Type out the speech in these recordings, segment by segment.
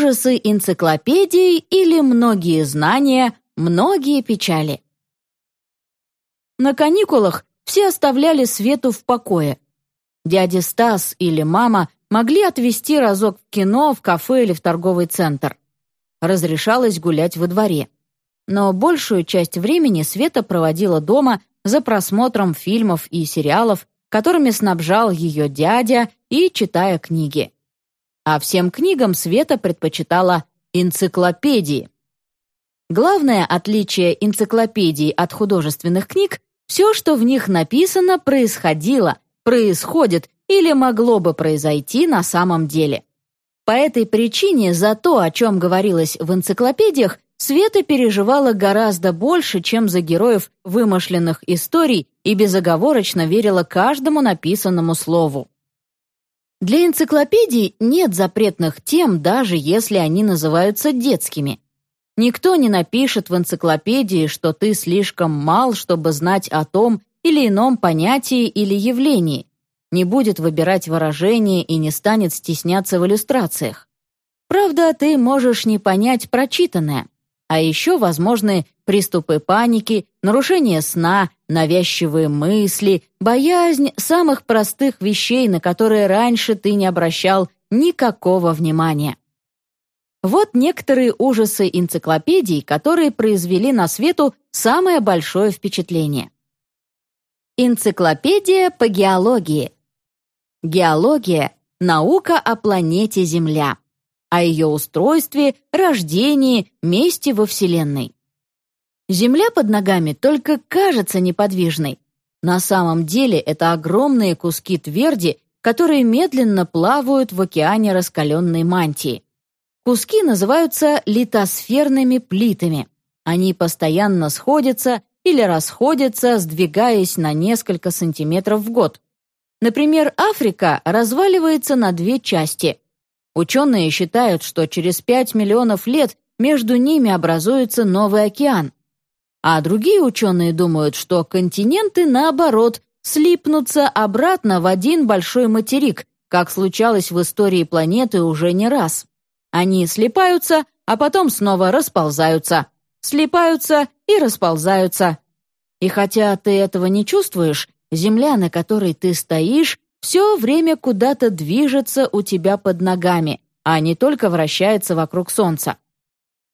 Ужасы энциклопедии или многие знания, многие печали. На каникулах все оставляли Свету в покое. Дядя Стас или мама могли отвезти разок в кино, в кафе или в торговый центр. Разрешалось гулять во дворе. Но большую часть времени Света проводила дома за просмотром фильмов и сериалов, которыми снабжал ее дядя и читая книги. А всем книгам Света предпочитала энциклопедии. Главное отличие энциклопедий от художественных книг – все, что в них написано, происходило, происходит или могло бы произойти на самом деле. По этой причине за то, о чем говорилось в энциклопедиях, Света переживала гораздо больше, чем за героев вымышленных историй и безоговорочно верила каждому написанному слову. Для энциклопедий нет запретных тем, даже если они называются детскими. Никто не напишет в энциклопедии, что ты слишком мал, чтобы знать о том или ином понятии или явлении, не будет выбирать выражения и не станет стесняться в иллюстрациях. Правда, ты можешь не понять прочитанное, а еще возможны приступы паники, нарушение сна, навязчивые мысли, боязнь самых простых вещей, на которые раньше ты не обращал никакого внимания. Вот некоторые ужасы энциклопедий, которые произвели на свету самое большое впечатление. Энциклопедия по геологии. Геология — наука о планете Земля о ее устройстве, рождении, месте во Вселенной. Земля под ногами только кажется неподвижной. На самом деле это огромные куски тверди, которые медленно плавают в океане раскаленной мантии. Куски называются литосферными плитами. Они постоянно сходятся или расходятся, сдвигаясь на несколько сантиметров в год. Например, Африка разваливается на две части Ученые считают, что через 5 миллионов лет между ними образуется новый океан. А другие ученые думают, что континенты, наоборот, слипнутся обратно в один большой материк, как случалось в истории планеты уже не раз. Они слипаются, а потом снова расползаются, слипаются и расползаются. И хотя ты этого не чувствуешь, земля, на которой ты стоишь, все время куда-то движется у тебя под ногами, а не только вращается вокруг Солнца.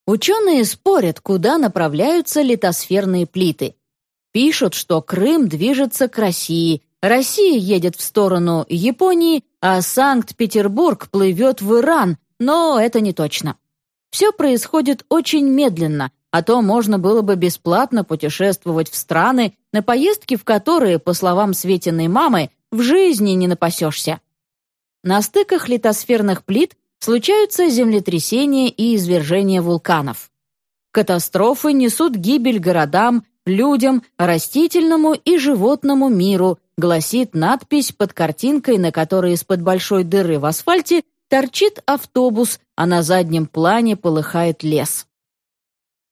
Ученые спорят, куда направляются литосферные плиты. Пишут, что Крым движется к России, Россия едет в сторону Японии, а Санкт-Петербург плывет в Иран, но это не точно. Все происходит очень медленно, а то можно было бы бесплатно путешествовать в страны, на поездки в которые, по словам Светиной мамы, в жизни не напасешься. На стыках литосферных плит случаются землетрясения и извержения вулканов. Катастрофы несут гибель городам, людям, растительному и животному миру, гласит надпись под картинкой, на которой из-под большой дыры в асфальте торчит автобус, а на заднем плане полыхает лес.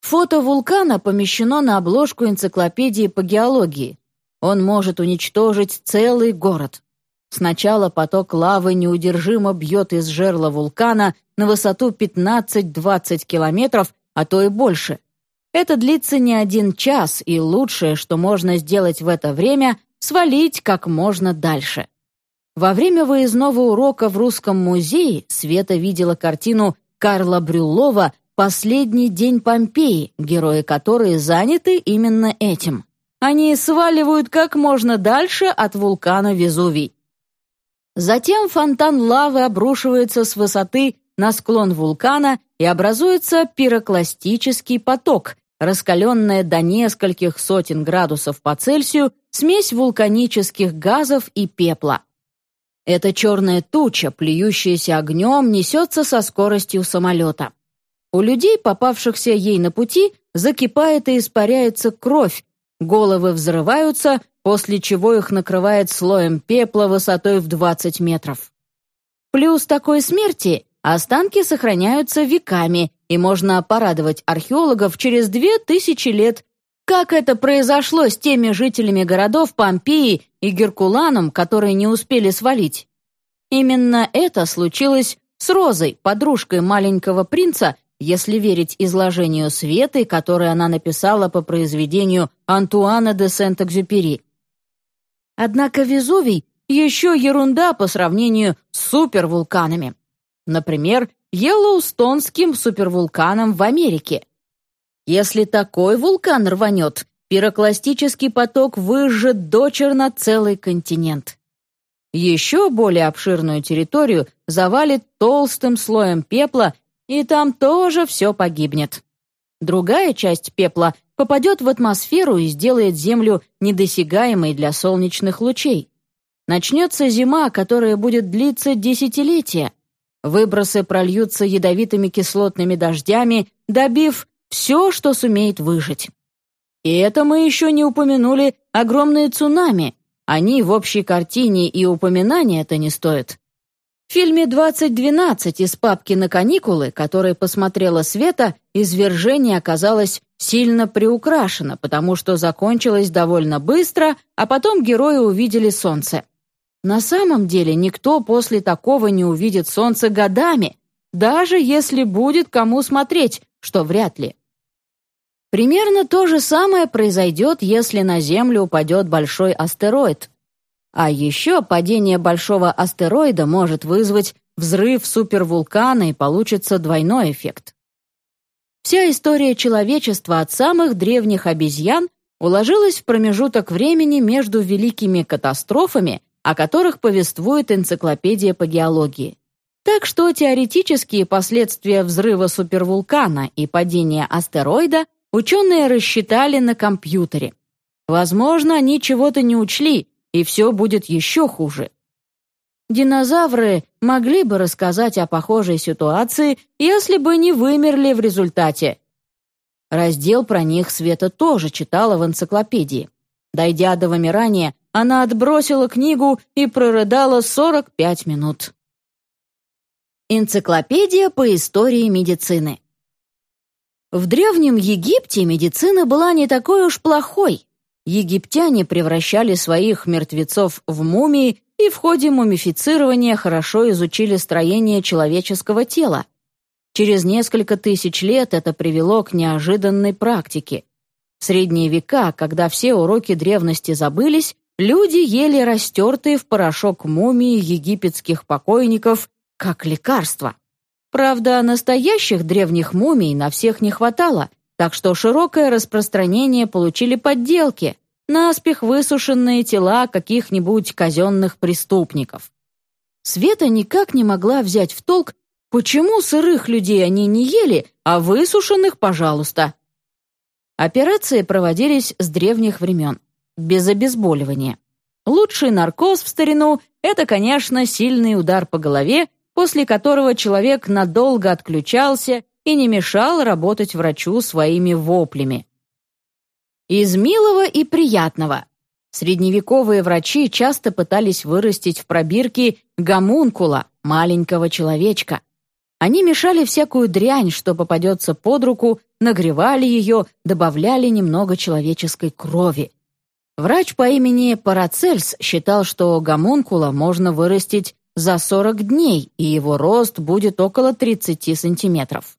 Фото вулкана помещено на обложку энциклопедии по геологии. Он может уничтожить целый город. Сначала поток лавы неудержимо бьет из жерла вулкана на высоту 15-20 километров, а то и больше. Это длится не один час, и лучшее, что можно сделать в это время, свалить как можно дальше. Во время выездного урока в Русском музее Света видела картину Карла Брюллова «Последний день Помпеи», герои которой заняты именно этим. Они сваливают как можно дальше от вулкана Везувий. Затем фонтан лавы обрушивается с высоты на склон вулкана и образуется пирокластический поток, раскаленная до нескольких сотен градусов по Цельсию смесь вулканических газов и пепла. Эта черная туча, плюющаяся огнем, несется со скоростью самолета. У людей, попавшихся ей на пути, закипает и испаряется кровь, Головы взрываются, после чего их накрывает слоем пепла высотой в 20 метров. Плюс такой смерти останки сохраняются веками, и можно порадовать археологов через 2000 лет, как это произошло с теми жителями городов Помпеи и Геркуланум, которые не успели свалить. Именно это случилось с Розой, подружкой маленького принца, если верить изложению Светы, которое она написала по произведению Антуана де Сент-Экзюпери. Однако Везувий еще ерунда по сравнению с супервулканами. Например, Йеллоустонским супервулканом в Америке. Если такой вулкан рванет, пирокластический поток выжжет дочерно целый континент. Еще более обширную территорию завалит толстым слоем пепла, и там тоже все погибнет. Другая часть пепла попадет в атмосферу и сделает Землю недосягаемой для солнечных лучей. Начнется зима, которая будет длиться десятилетия. Выбросы прольются ядовитыми кислотными дождями, добив все, что сумеет выжить. И это мы еще не упомянули огромные цунами, они в общей картине и упоминания-то не стоят. В фильме «2012» из папки «На каникулы», который посмотрела Света, извержение оказалось сильно приукрашено, потому что закончилось довольно быстро, а потом герои увидели солнце. На самом деле никто после такого не увидит солнце годами, даже если будет кому смотреть, что вряд ли. Примерно то же самое произойдет, если на Землю упадет большой астероид. А еще падение большого астероида может вызвать взрыв супервулкана и получится двойной эффект. Вся история человечества от самых древних обезьян уложилась в промежуток времени между великими катастрофами, о которых повествует энциклопедия по геологии. Так что теоретические последствия взрыва супервулкана и падения астероида Ученые рассчитали на компьютере. Возможно, они чего-то не учли, и все будет еще хуже. Динозавры могли бы рассказать о похожей ситуации, если бы не вымерли в результате. Раздел про них Света тоже читала в энциклопедии. Дойдя до вымирания, она отбросила книгу и прорыдала 45 минут. Энциклопедия по истории медицины. В Древнем Египте медицина была не такой уж плохой. Египтяне превращали своих мертвецов в мумии и в ходе мумифицирования хорошо изучили строение человеческого тела. Через несколько тысяч лет это привело к неожиданной практике. В средние века, когда все уроки древности забылись, люди ели растертые в порошок мумии египетских покойников как лекарство. Правда, настоящих древних мумий на всех не хватало, так что широкое распространение получили подделки, наспех высушенные тела каких-нибудь казенных преступников. Света никак не могла взять в толк, почему сырых людей они не ели, а высушенных — пожалуйста. Операции проводились с древних времен, без обезболивания. Лучший наркоз в старину — это, конечно, сильный удар по голове после которого человек надолго отключался и не мешал работать врачу своими воплями. Из милого и приятного. Средневековые врачи часто пытались вырастить в пробирке гомункула, маленького человечка. Они мешали всякую дрянь, что попадется под руку, нагревали ее, добавляли немного человеческой крови. Врач по имени Парацельс считал, что гомункула можно вырастить за 40 дней, и его рост будет около 30 сантиметров.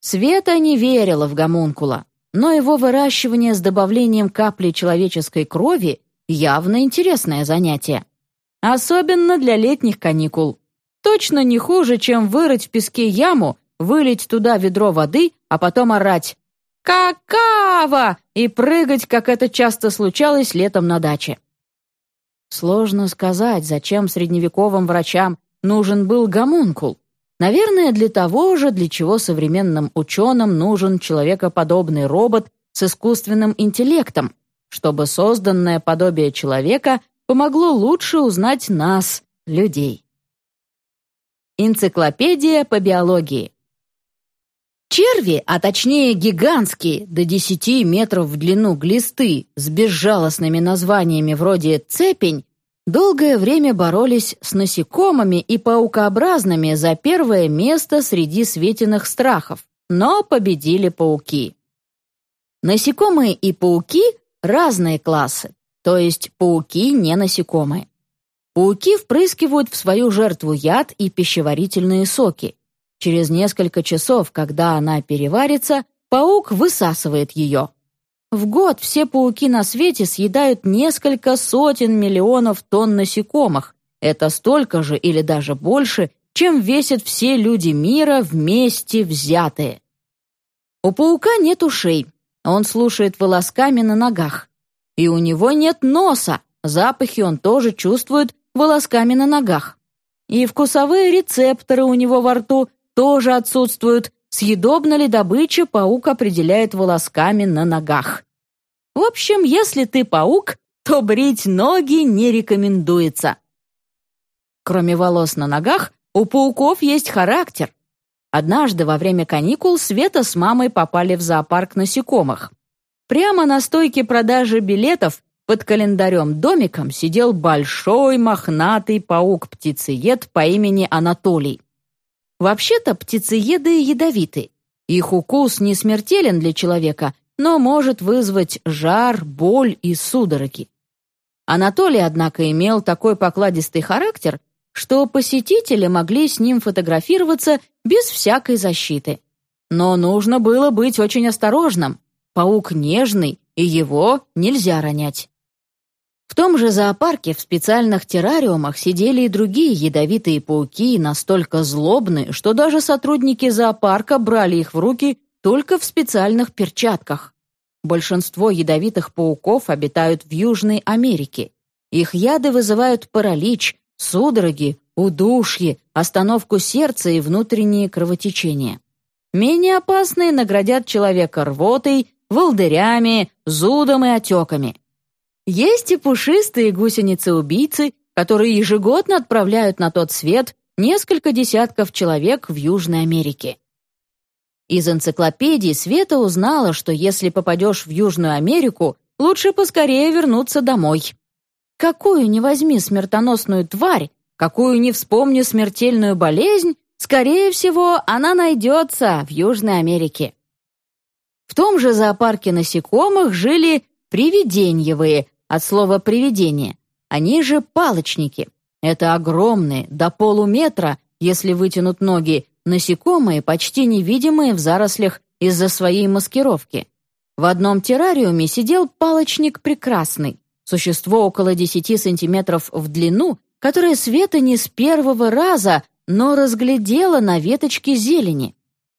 Света не верила в гомункула, но его выращивание с добавлением капли человеческой крови явно интересное занятие. Особенно для летних каникул. Точно не хуже, чем вырыть в песке яму, вылить туда ведро воды, а потом орать «Какава!» и прыгать, как это часто случалось летом на даче. Сложно сказать, зачем средневековым врачам нужен был гомункул. Наверное, для того же, для чего современным ученым нужен человекоподобный робот с искусственным интеллектом, чтобы созданное подобие человека помогло лучше узнать нас, людей. Энциклопедия по биологии. Черви, а точнее гигантские, до 10 метров в длину глисты с безжалостными названиями вроде «цепень», долгое время боролись с насекомыми и паукообразными за первое место среди светиных страхов, но победили пауки. Насекомые и пауки — разные классы, то есть пауки не насекомые. Пауки впрыскивают в свою жертву яд и пищеварительные соки. Через несколько часов, когда она переварится, паук высасывает ее. В год все пауки на свете съедают несколько сотен миллионов тонн насекомых. Это столько же или даже больше, чем весят все люди мира вместе взятые. У паука нет ушей, он слушает волосками на ногах. И у него нет носа, запахи он тоже чувствует волосками на ногах. И вкусовые рецепторы у него во рту тоже отсутствуют. Съедобна ли добыча, паук определяет волосками на ногах. В общем, если ты паук, то брить ноги не рекомендуется. Кроме волос на ногах, у пауков есть характер. Однажды во время каникул Света с мамой попали в зоопарк насекомых. Прямо на стойке продажи билетов под календарем-домиком сидел большой мохнатый паук-птицеед по имени Анатолий. Вообще-то птицееды ядовиты. Их укус не смертелен для человека, но может вызвать жар, боль и судороги. Анатолий, однако, имел такой покладистый характер, что посетители могли с ним фотографироваться без всякой защиты. Но нужно было быть очень осторожным. Паук нежный, и его нельзя ронять. В том же зоопарке в специальных террариумах сидели и другие ядовитые пауки, настолько злобные, что даже сотрудники зоопарка брали их в руки только в специальных перчатках. Большинство ядовитых пауков обитают в Южной Америке. Их яды вызывают паралич, судороги, удушье, остановку сердца и внутренние кровотечения. Менее опасные наградят человека рвотой, волдырями, зудом и отеками. Есть и пушистые гусеницы-убийцы, которые ежегодно отправляют на тот свет несколько десятков человек в Южной Америке. Из энциклопедии Света узнала, что если попадешь в Южную Америку, лучше поскорее вернуться домой. Какую не возьми смертоносную тварь, какую не вспомни смертельную болезнь, скорее всего, она найдется в Южной Америке. В том же зоопарке насекомых жили привиденьевые, от слова «привидение». Они же палочники. Это огромные, до полуметра, если вытянут ноги, насекомые, почти невидимые в зарослях из-за своей маскировки. В одном террариуме сидел палочник прекрасный, существо около 10 сантиметров в длину, которое Света не с первого раза, но разглядела на веточке зелени.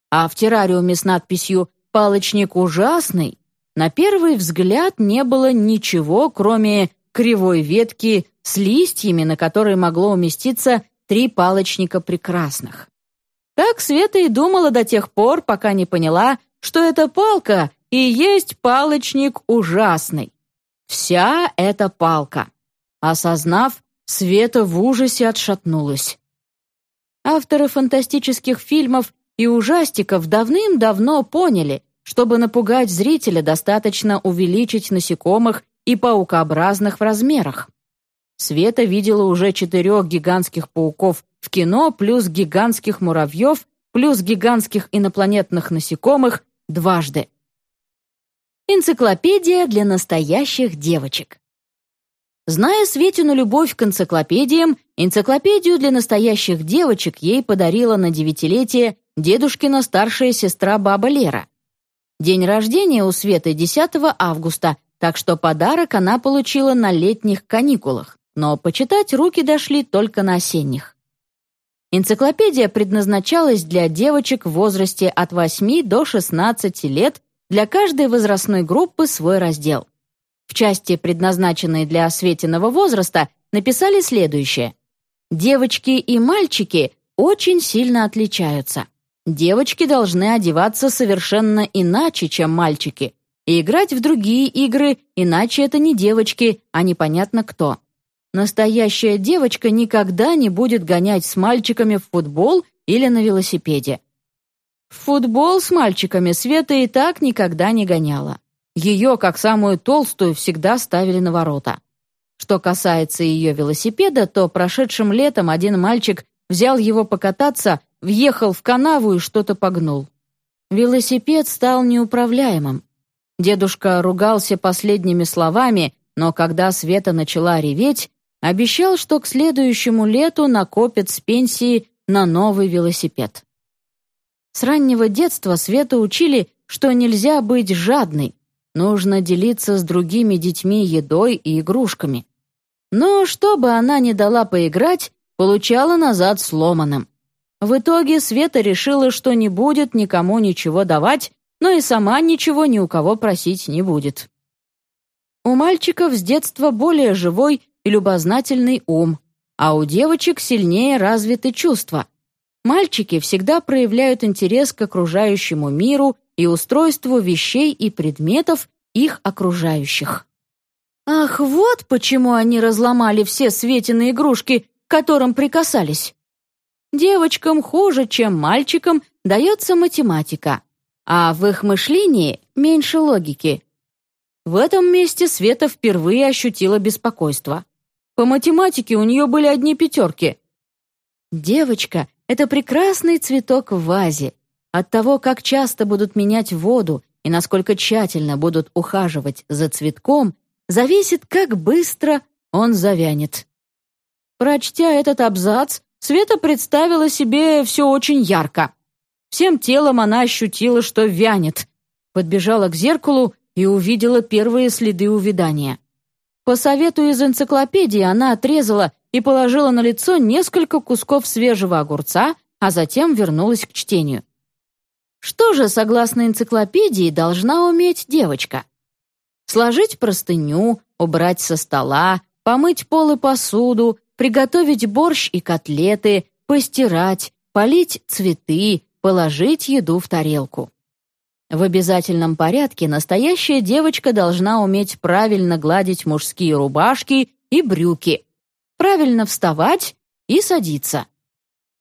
А в террариуме с надписью «Палочник ужасный» На первый взгляд не было ничего, кроме кривой ветки с листьями, на которой могло уместиться три палочника прекрасных. Так Света и думала до тех пор, пока не поняла, что эта палка и есть палочник ужасный. Вся эта палка. Осознав, Света в ужасе отшатнулась. Авторы фантастических фильмов и ужастиков давным-давно поняли, чтобы напугать зрителя, достаточно увеличить насекомых и паукообразных в размерах. Света видела уже четырех гигантских пауков в кино, плюс гигантских муравьев, плюс гигантских инопланетных насекомых дважды. Энциклопедия для настоящих девочек. Зная Светину любовь к энциклопедиям, энциклопедию для настоящих девочек ей подарила на девятилетие дедушкина старшая сестра баба Лера. День рождения у Светы 10 августа, так что подарок она получила на летних каникулах, но почитать руки дошли только на осенних. Энциклопедия предназначалась для девочек в возрасте от 8 до 16 лет, для каждой возрастной группы свой раздел. В части, предназначенной для Светиного возраста, написали следующее. «Девочки и мальчики очень сильно отличаются. Девочки должны одеваться совершенно иначе, чем мальчики, и играть в другие игры, иначе это не девочки, а непонятно кто. Настоящая девочка никогда не будет гонять с мальчиками в футбол или на велосипеде. В футбол с мальчиками Света и так никогда не гоняла. Ее, как самую толстую, всегда ставили на ворота. Что касается ее велосипеда, то прошедшим летом один мальчик взял его покататься, въехал в канаву и что-то погнул. Велосипед стал неуправляемым. Дедушка ругался последними словами, но когда Света начала реветь, Обещал, что к следующему лету накопит с пенсии на новый велосипед. С раннего детства Свету учили, что нельзя быть жадной, нужно делиться с другими детьми едой и игрушками. Но что бы она ни дала поиграть, получала назад сломанным. В итоге Света решила, что не будет никому ничего давать, но и сама ничего ни у кого просить не будет. У мальчиков с детства более живой и любознательный ум, а у девочек сильнее развиты чувства. Мальчики всегда проявляют интерес к окружающему миру и устройству вещей и предметов их окружающих. Ах, вот почему они разломали все Светины игрушки, к которым прикасались. Девочкам хуже, чем мальчикам, дается математика, а в их мышлении меньше логики. В этом месте Света впервые ощутила беспокойство. По математике у нее были одни пятерки. Девочка — это прекрасный цветок в вазе. От того, как часто будут менять воду и насколько тщательно будут ухаживать за цветком, зависит, как быстро он завянет. Прочтя этот абзац, Света представила себе все очень ярко. Всем телом она ощутила, что вянет. Подбежала к зеркалу и увидела первые следы увядания. По совету из энциклопедии она отрезала и положила на лицо несколько кусков свежего огурца, а затем вернулась к чтению. Что же, согласно энциклопедии, должна уметь девочка? Сложить простыню, убрать со стола, помыть пол и посуду, приготовить борщ и котлеты, постирать, полить цветы, положить еду в тарелку. В обязательном порядке настоящая девочка должна уметь правильно гладить мужские рубашки и брюки, правильно вставать и садиться.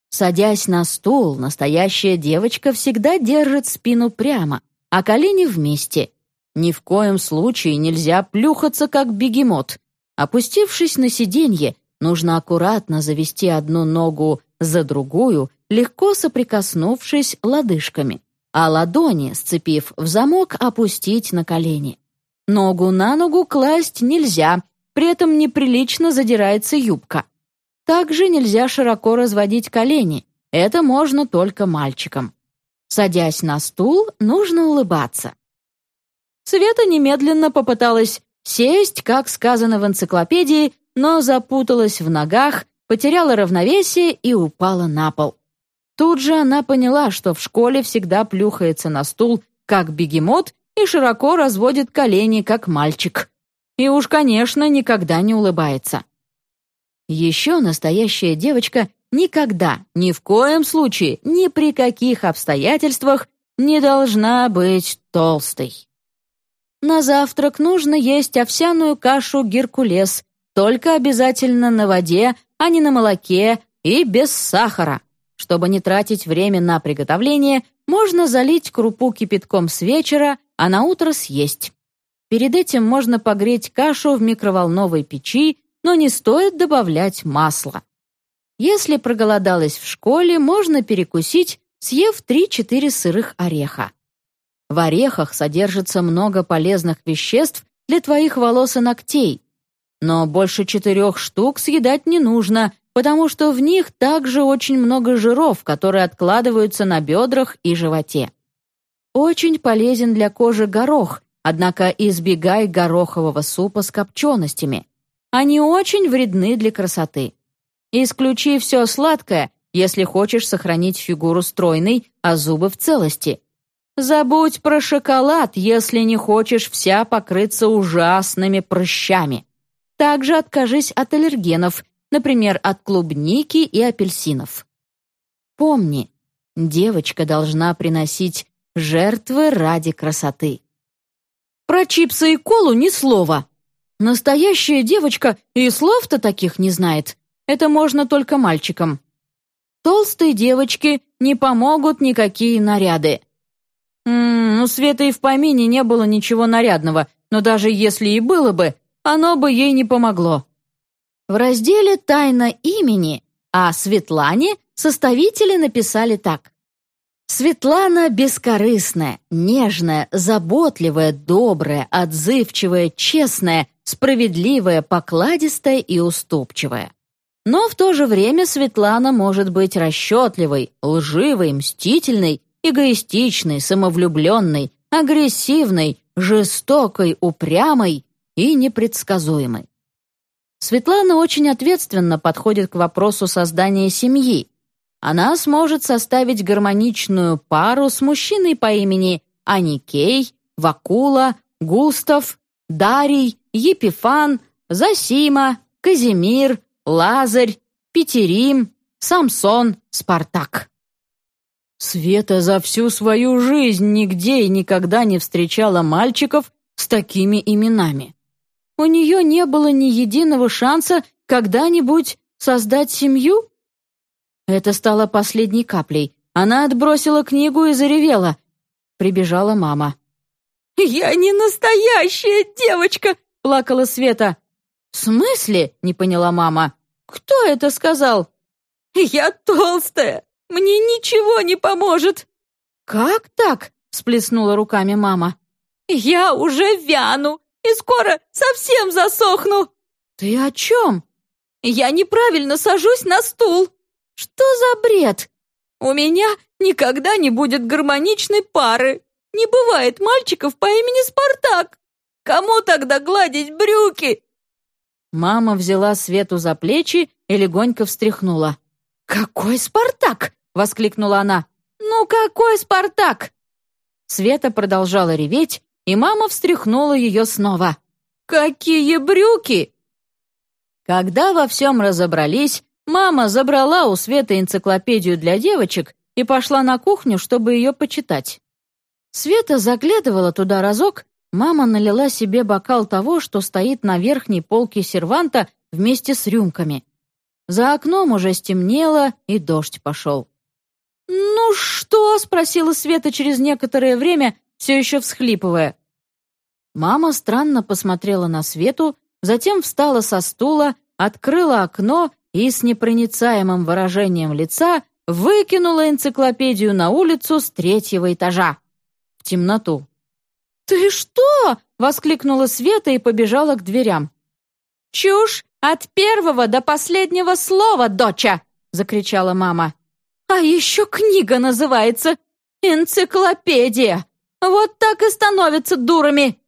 Садясь на стул, настоящая девочка всегда держит спину прямо, а колени вместе. Ни в коем случае нельзя плюхаться, как бегемот. Опустившись на сиденье, Нужно аккуратно завести одну ногу за другую, легко соприкоснувшись лодыжками, а ладони, сцепив в замок, опустить на колени. Ногу на ногу класть нельзя, при этом неприлично задирается юбка. Также нельзя широко разводить колени, это можно только мальчикам. Садясь на стул, нужно улыбаться. Света немедленно попыталась сесть, как сказано в энциклопедии, но запуталась в ногах, потеряла равновесие и упала на пол. Тут же она поняла, что в школе всегда плюхается на стул, как бегемот, и широко разводит колени, как мальчик. И уж, конечно, никогда не улыбается. Еще настоящая девочка никогда, ни в коем случае, ни при каких обстоятельствах не должна быть толстой. На завтрак нужно есть овсяную кашу «Геркулес» Только обязательно на воде, а не на молоке и без сахара. Чтобы не тратить время на приготовление, можно залить крупу кипятком с вечера, а на утро съесть. Перед этим можно погреть кашу в микроволновой печи, но не стоит добавлять масла. Если проголодалась в школе, можно перекусить, съев 3-4 сырых ореха. В орехах содержится много полезных веществ для твоих волос и ногтей, но больше четырех штук съедать не нужно, потому что в них также очень много жиров, которые откладываются на бедрах и животе. Очень полезен для кожи горох, однако избегай горохового супа с копченостями. Они очень вредны для красоты. Исключи все сладкое, если хочешь сохранить фигуру стройной, а зубы в целости. Забудь про шоколад, если не хочешь вся покрыться ужасными прыщами. Также откажись от аллергенов, например, от клубники и апельсинов. Помни, девочка должна приносить жертвы ради красоты. Про чипсы и колу ни слова. Настоящая девочка и слов-то таких не знает. Это можно только мальчикам. Толстой девочке не помогут никакие наряды. М -м, у Светы и в помине не было ничего нарядного, но даже если и было бы, оно бы ей не помогло. В разделе «Тайна имени» о Светлане составители написали так. Светлана бескорыстная, нежная, заботливая, добрая, отзывчивая, честная, справедливая, покладистая и уступчивая. Но в то же время Светлана может быть расчетливой, лживой, мстительной, эгоистичной, самовлюбленной, агрессивной, жестокой, упрямой и непредсказуемой. Светлана очень ответственно подходит к вопросу создания семьи. Она сможет составить гармоничную пару с мужчиной по имени Аникей, Вакула, Густав, Дарий, Епифан, Засима, Казимир, Лазарь, Петерим, Самсон, Спартак. Света за всю свою жизнь нигде и никогда не встречала мальчиков с такими именами. У нее не было ни единого шанса когда-нибудь создать семью? Это стало последней каплей. Она отбросила книгу и заревела. Прибежала мама. «Я не настоящая девочка!» — плакала Света. «В смысле?» — не поняла мама. «Кто это сказал?» «Я толстая! Мне ничего не поможет!» «Как так?» — всплеснула руками мама. «Я уже вяну и скоро совсем засохну!» «Ты о чем?» «Я неправильно сажусь на стул!» «Что за бред?» «У меня никогда не будет гармоничной пары. Не бывает мальчиков по имени Спартак. Кому тогда гладить брюки?» Мама взяла Свету за плечи и легонько встряхнула. «Какой Спартак?» — воскликнула она. «Ну какой Спартак?» Света продолжала реветь, и мама встряхнула ее снова. «Какие брюки!» Когда во всем разобрались, мама забрала у Светы энциклопедию для девочек и пошла на кухню, чтобы ее почитать. Света заглядывала туда разок, мама налила себе бокал того, что стоит на верхней полке серванта вместе с рюмками. За окном уже стемнело, и дождь пошел. «Ну что?» — спросила Света через некоторое время, все еще всхлипывая. Мама странно посмотрела на Свету, затем встала со стула, открыла окно и с непроницаемым выражением лица выкинула энциклопедию на улицу с третьего этажа в темноту. «Ты что?» — воскликнула Света и побежала к дверям. «Чушь от первого до последнего слова, доча!» — закричала мама. «А еще книга называется «Энциклопедия». Вот так и становятся дурами!»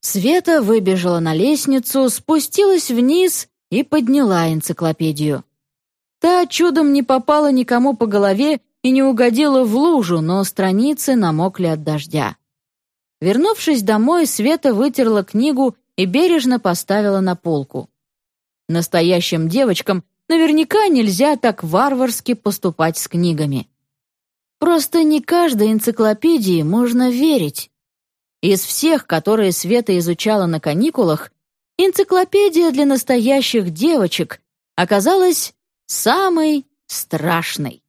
Света выбежала на лестницу, спустилась вниз и подняла энциклопедию. Та чудом не попала никому по голове и не угодила в лужу, но страницы намокли от дождя. Вернувшись домой, Света вытерла книгу и бережно поставила на полку. Настоящим девочкам наверняка нельзя так варварски поступать с книгами. Просто не каждой энциклопедии можно верить. Из всех, которые Света изучала на каникулах, энциклопедия для настоящих девочек оказалась самой страшной.